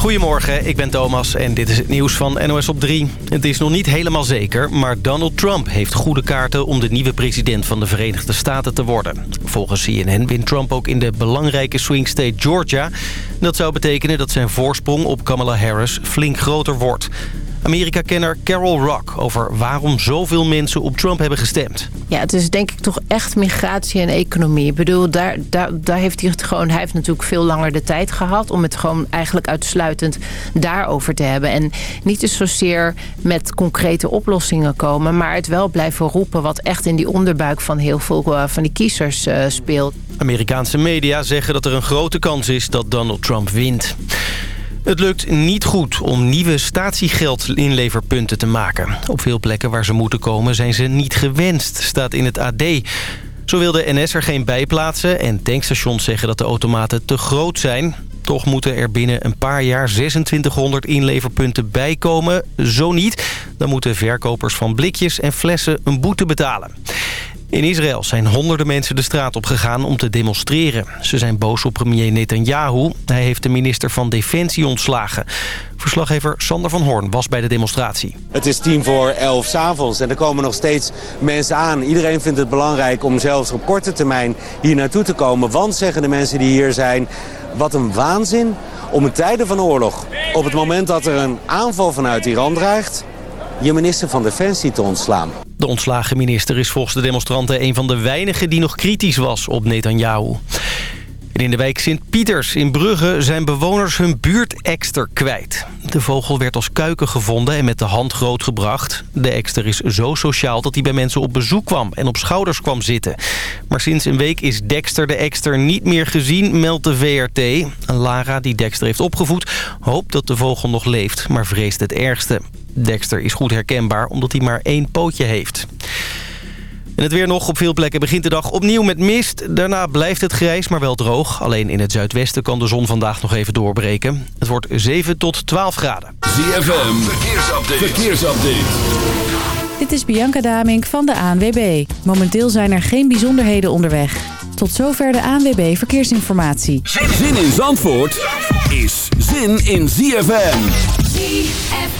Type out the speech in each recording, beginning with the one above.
Goedemorgen, ik ben Thomas en dit is het nieuws van NOS op 3. Het is nog niet helemaal zeker, maar Donald Trump heeft goede kaarten... om de nieuwe president van de Verenigde Staten te worden. Volgens CNN wint Trump ook in de belangrijke swing state Georgia. Dat zou betekenen dat zijn voorsprong op Kamala Harris flink groter wordt. Amerika-kenner Carol Rock over waarom zoveel mensen op Trump hebben gestemd. Ja, het is denk ik toch echt migratie en economie. Ik bedoel, daar, daar, daar heeft hij het gewoon... Hij heeft natuurlijk veel langer de tijd gehad... om het gewoon eigenlijk uitsluitend daarover te hebben. En niet eens zozeer met concrete oplossingen komen... maar het wel blijven roepen wat echt in die onderbuik van heel veel uh, van die kiezers uh, speelt. Amerikaanse media zeggen dat er een grote kans is dat Donald Trump wint. Het lukt niet goed om nieuwe statiegeldinleverpunten te maken. Op veel plekken waar ze moeten komen zijn ze niet gewenst, staat in het AD. Zo wil de NS er geen bij plaatsen en tankstations zeggen dat de automaten te groot zijn. Toch moeten er binnen een paar jaar 2600 inleverpunten bijkomen. Zo niet, dan moeten verkopers van blikjes en flessen een boete betalen. In Israël zijn honderden mensen de straat op gegaan om te demonstreren. Ze zijn boos op premier Netanyahu. Hij heeft de minister van Defensie ontslagen. Verslaggever Sander van Hoorn was bij de demonstratie. Het is tien voor elf s'avonds en er komen nog steeds mensen aan. Iedereen vindt het belangrijk om zelfs op korte termijn hier naartoe te komen. Want, zeggen de mensen die hier zijn, wat een waanzin om in tijden van oorlog... op het moment dat er een aanval vanuit Iran dreigt je minister van Defensie te ontslaan. De ontslagen minister is volgens de demonstranten een van de weinigen die nog kritisch was op Netanyahu. En in de wijk Sint-Pieters in Brugge zijn bewoners hun buurtekster kwijt. De vogel werd als kuiken gevonden en met de hand grootgebracht. De ekster is zo sociaal dat hij bij mensen op bezoek kwam en op schouders kwam zitten. Maar sinds een week is Dexter de ekster niet meer gezien, meldt de VRT. Lara, die Dexter heeft opgevoed, hoopt dat de vogel nog leeft, maar vreest het ergste. Dexter is goed herkenbaar omdat hij maar één pootje heeft. En het weer nog. Op veel plekken begint de dag opnieuw met mist. Daarna blijft het grijs, maar wel droog. Alleen in het zuidwesten kan de zon vandaag nog even doorbreken. Het wordt 7 tot 12 graden. ZFM, verkeersupdate. verkeersupdate. Dit is Bianca Damink van de ANWB. Momenteel zijn er geen bijzonderheden onderweg. Tot zover de ANWB Verkeersinformatie. Zin in Zandvoort is zin in ZFM. ZFM.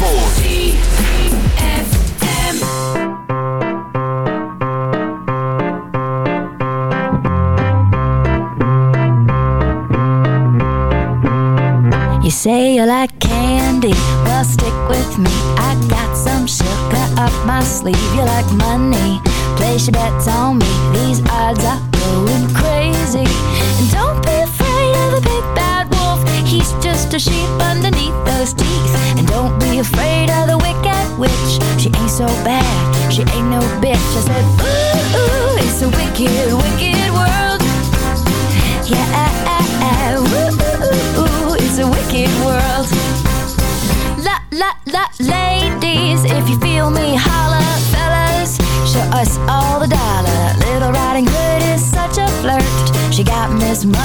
You say you like candy, well stick with me. I got some sugar up my sleeve. You like money, place your bets on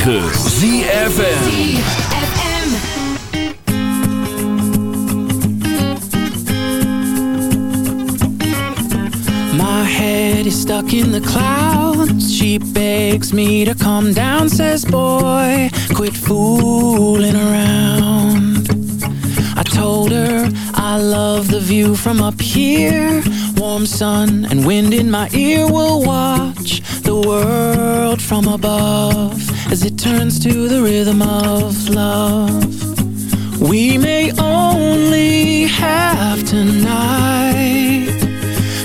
106.9 ZFM head is stuck in the clouds. She begs me to calm down Says, boy, quit fooling around. I told her I love the view from up here. Warm sun and wind in my ear We'll watch the world from above turns to the rhythm of love. We may only have tonight,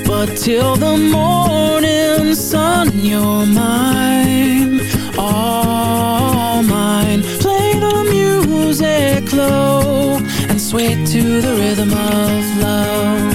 but till the morning sun, you're mine, all mine. Play the music low and sway to the rhythm of love.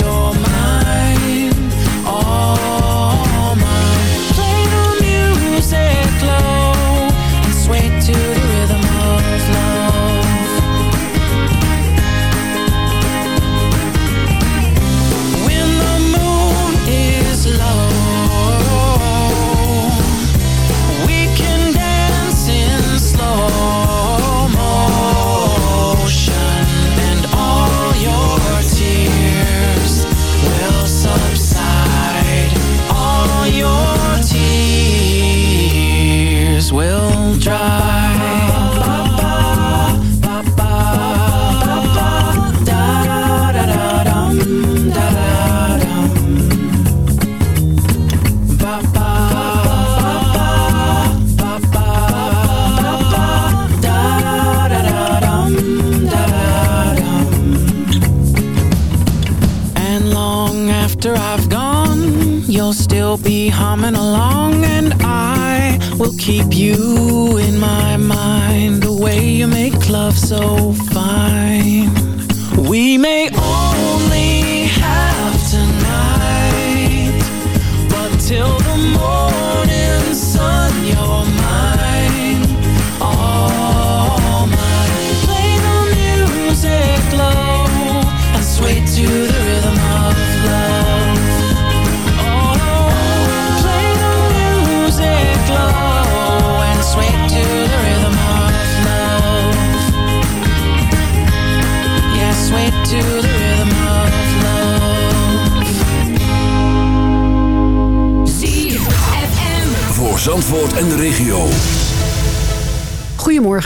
sun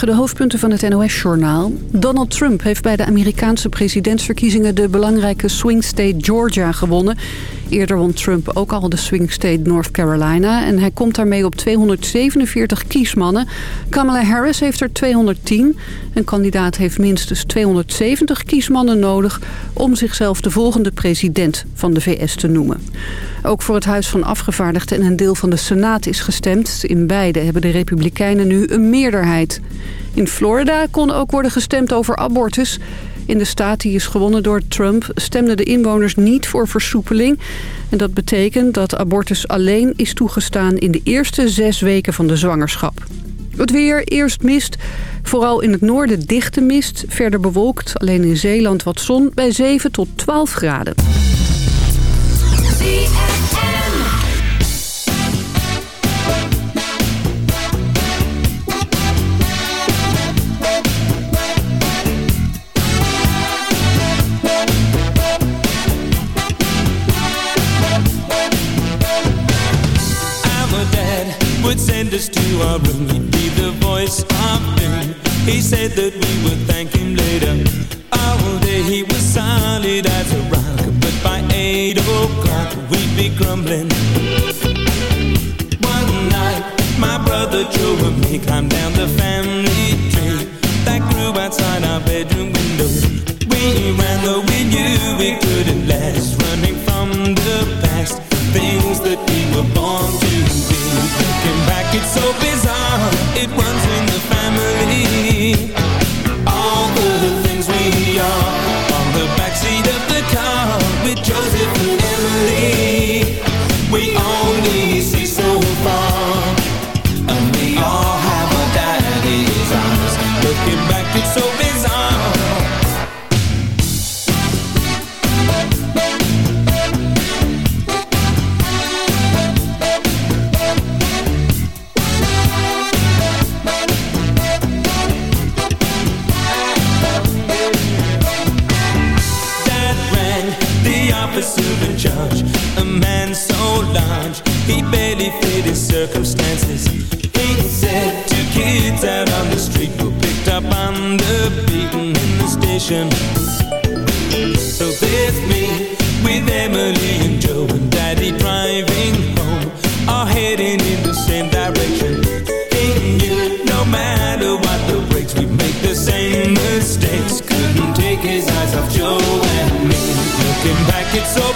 De hoofdpunten van het NOS-journaal. Donald Trump heeft bij de Amerikaanse presidentsverkiezingen... de belangrijke swing state Georgia gewonnen. Eerder won Trump ook al de swing state North Carolina... en hij komt daarmee op 247 kiesmannen. Kamala Harris heeft er 210. Een kandidaat heeft minstens 270 kiesmannen nodig... om zichzelf de volgende president van de VS te noemen. Ook voor het Huis van Afgevaardigden en een deel van de Senaat is gestemd. In beide hebben de Republikeinen nu een meerderheid. In Florida kon ook worden gestemd over abortus. In de staat die is gewonnen door Trump stemden de inwoners niet voor versoepeling. En dat betekent dat abortus alleen is toegestaan in de eerste zes weken van de zwangerschap. Het weer, eerst mist. Vooral in het noorden dichte mist. Verder bewolkt, alleen in Zeeland wat zon bij 7 tot 12 graden. He said that we would thank him later. All day he was solid as a rock. But by eight o'clock we'd be grumbling. One night, my brother Joe and me climbed down it's so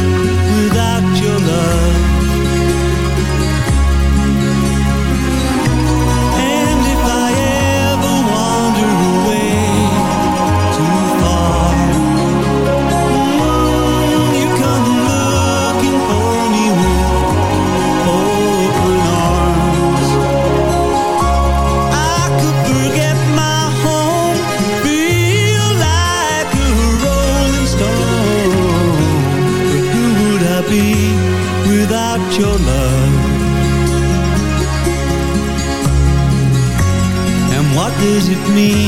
does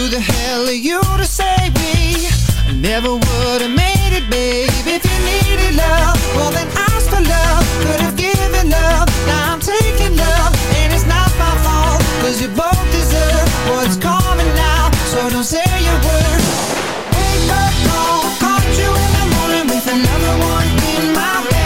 who the hell are you to save me? I never would have made it, babe. If you needed love, well then ask for love. Could have given love, now I'm taking love. And it's not my fault, cause you both deserve what's coming now. So don't say a word. Wake up, call, caught you in the morning with another one in my bed.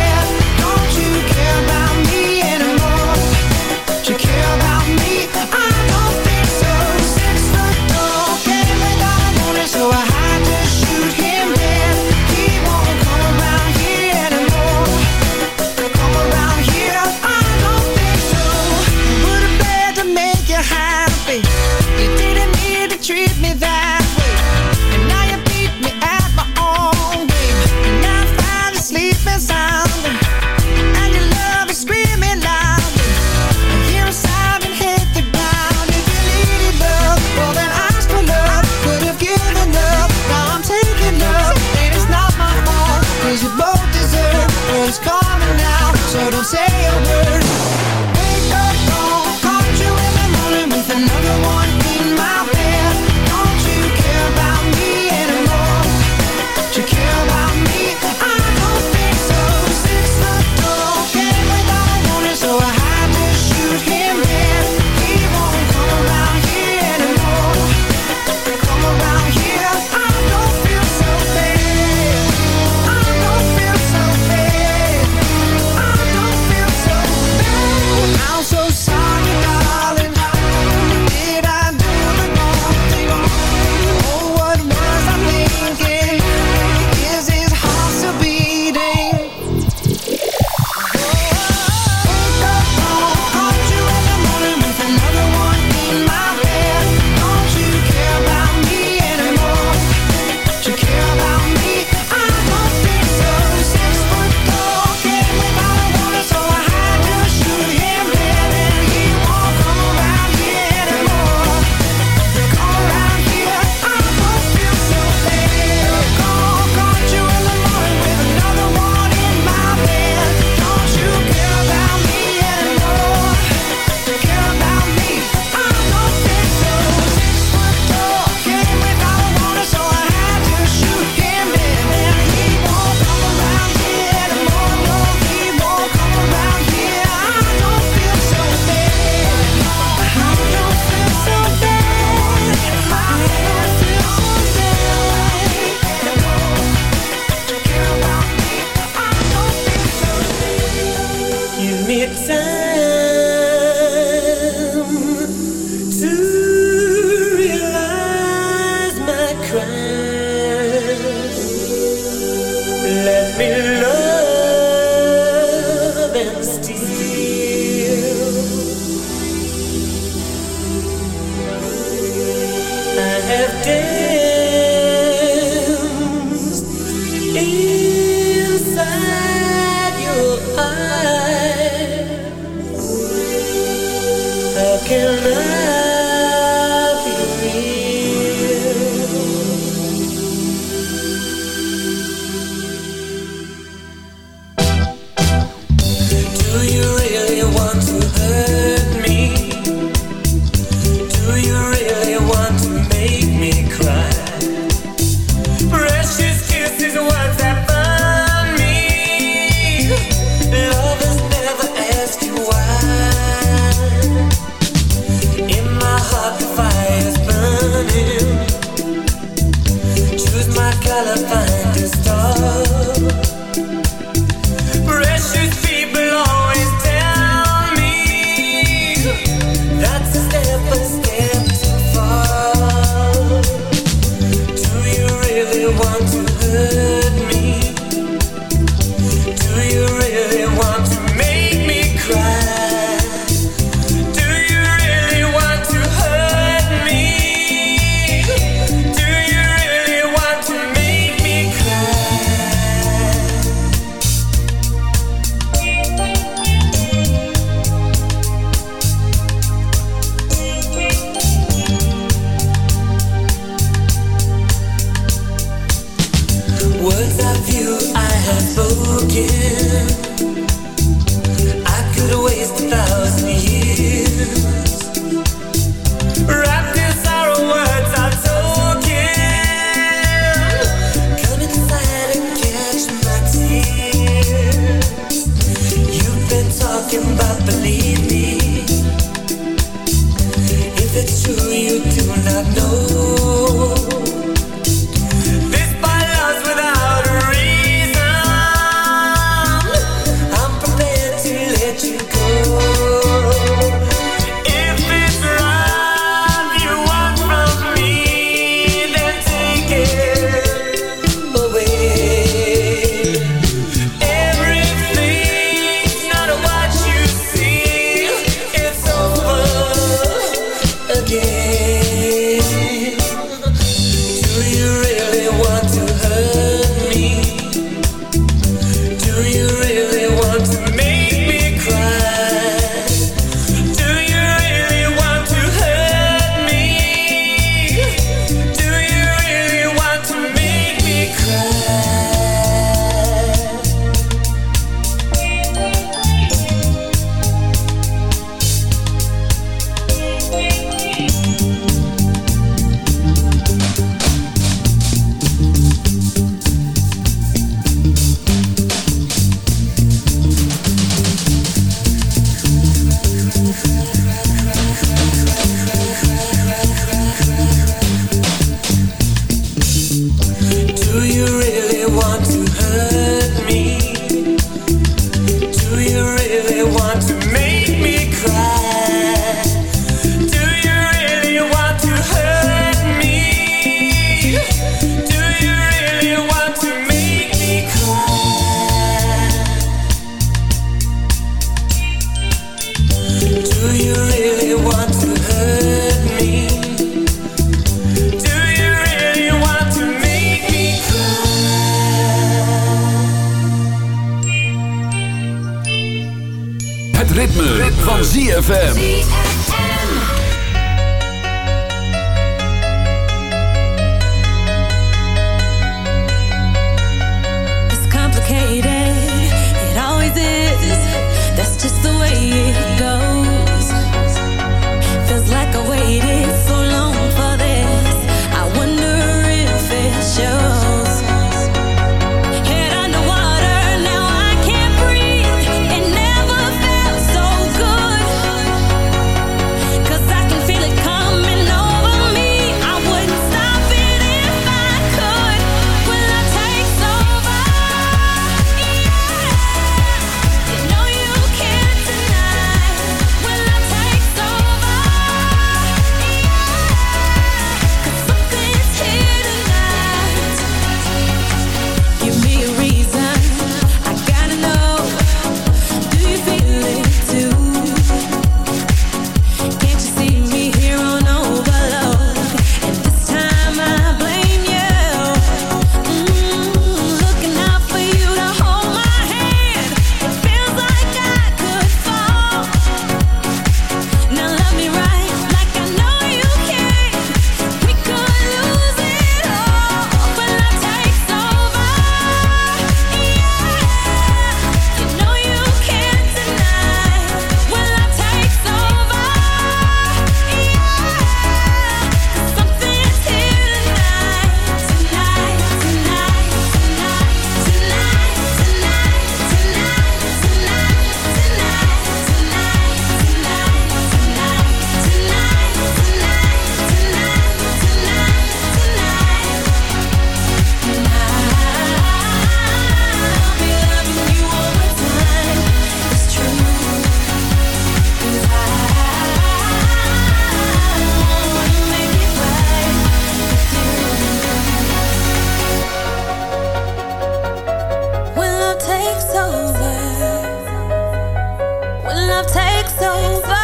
sex over.